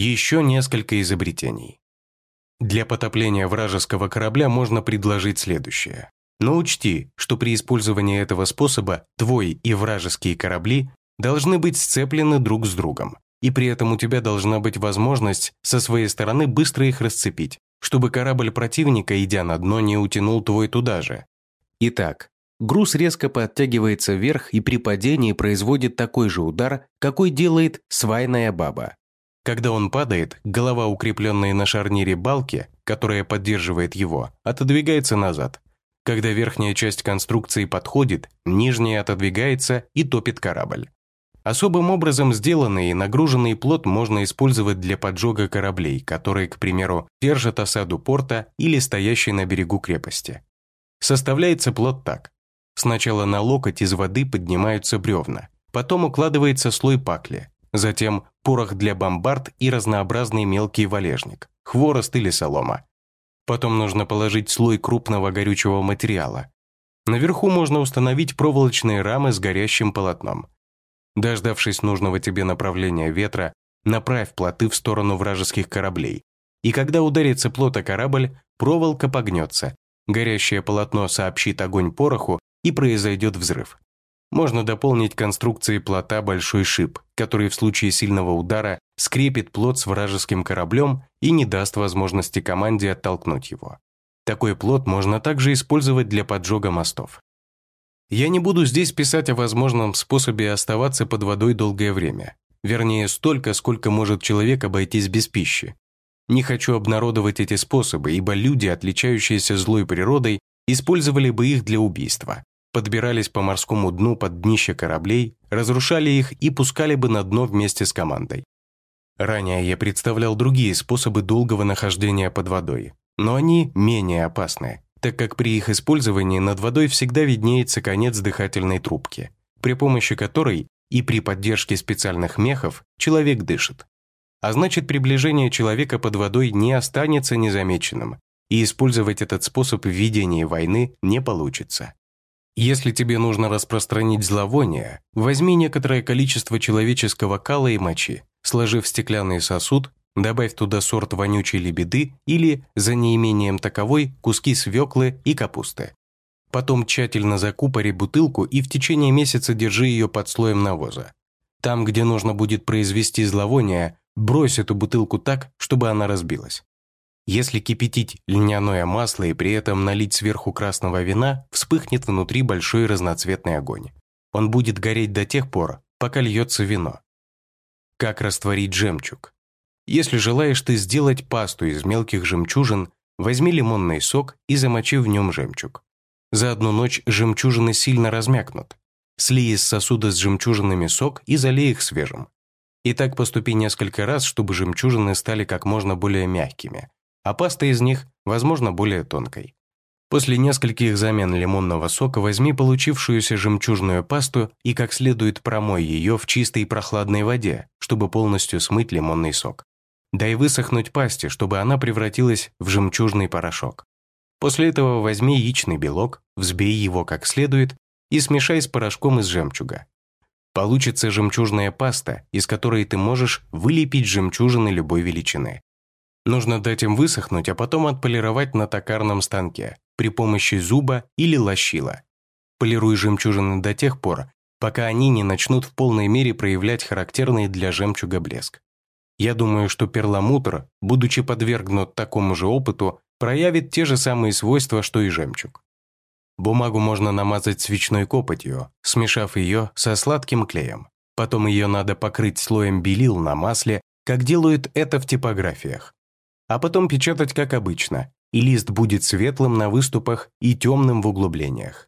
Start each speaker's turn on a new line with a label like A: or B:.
A: Еще несколько изобретений. Для потопления вражеского корабля можно предложить следующее. Но учти, что при использовании этого способа твой и вражеские корабли должны быть сцеплены друг с другом, и при этом у тебя должна быть возможность со своей стороны быстро их расцепить, чтобы корабль противника, идя на дно, не утянул твой туда же. Итак, груз резко подтягивается вверх и при падении производит такой же удар, какой делает свайная баба. Когда он падает, голова, укрепленная на шарнире балки, которая поддерживает его, отодвигается назад. Когда верхняя часть конструкции подходит, нижняя отодвигается и топит корабль. Особым образом сделанный и нагруженный плот можно использовать для поджога кораблей, которые, к примеру, держат осаду порта или стоящей на берегу крепости. Составляется плот так. Сначала на локоть из воды поднимаются бревна, потом укладывается слой пакли, затем порох для бомбард и разнообразный мелкий валежник, хворост или солома. Потом нужно положить слой крупного горючего материала. Наверху можно установить проволочные рамы с горящим полотном – Дождавшись нужного тебе направления ветра, направь плоты в сторону вражеских кораблей. И когда ударится плот о корабль, проволока погнется, горящее полотно сообщит огонь пороху и произойдет взрыв. Можно дополнить конструкции плота большой шип, который в случае сильного удара скрепит плот с вражеским кораблем и не даст возможности команде оттолкнуть его. Такой плот можно также использовать для поджога мостов. Я не буду здесь писать о возможном способе оставаться под водой долгое время. Вернее, столько, сколько может человек обойтись без пищи. Не хочу обнародовать эти способы, ибо люди, отличающиеся злой природой, использовали бы их для убийства. Подбирались по морскому дну под днище кораблей, разрушали их и пускали бы на дно вместе с командой. Ранее я представлял другие способы долгого нахождения под водой, но они менее опасны так как при их использовании над водой всегда виднеется конец дыхательной трубки, при помощи которой и при поддержке специальных мехов человек дышит. А значит, приближение человека под водой не останется незамеченным, и использовать этот способ в ведении войны не получится. Если тебе нужно распространить зловоние, возьми некоторое количество человеческого кала и мочи, сложив в стеклянный сосуд, Добавь туда сорт вонючей лебеды или, за неимением таковой, куски свеклы и капусты. Потом тщательно закупори бутылку и в течение месяца держи ее под слоем навоза. Там, где нужно будет произвести зловоние, брось эту бутылку так, чтобы она разбилась. Если кипятить льняное масло и при этом налить сверху красного вина, вспыхнет внутри большой разноцветный огонь. Он будет гореть до тех пор, пока льется вино. Как растворить жемчуг? Если желаешь ты сделать пасту из мелких жемчужин, возьми лимонный сок и замочи в нем жемчуг. За одну ночь жемчужины сильно размякнут. Слей из сосуда с жемчужинами сок и залей их свежим. И так поступи несколько раз, чтобы жемчужины стали как можно более мягкими, а паста из них, возможно, более тонкой. После нескольких замен лимонного сока возьми получившуюся жемчужную пасту и как следует промой ее в чистой прохладной воде, чтобы полностью смыть лимонный сок. Дай высохнуть пасти, чтобы она превратилась в жемчужный порошок. После этого возьми яичный белок, взбей его как следует и смешай с порошком из жемчуга. Получится жемчужная паста, из которой ты можешь вылепить жемчужины любой величины. Нужно дать им высохнуть, а потом отполировать на токарном станке при помощи зуба или лощила. Полируй жемчужины до тех пор, пока они не начнут в полной мере проявлять характерный для жемчуга блеск. Я думаю, что перламутр, будучи подвергнут такому же опыту, проявит те же самые свойства, что и жемчуг. Бумагу можно намазать свечной копотью, смешав ее со сладким клеем. Потом ее надо покрыть слоем белил на масле, как делают это в типографиях. А потом печатать как обычно, и лист будет светлым на выступах и темным в углублениях.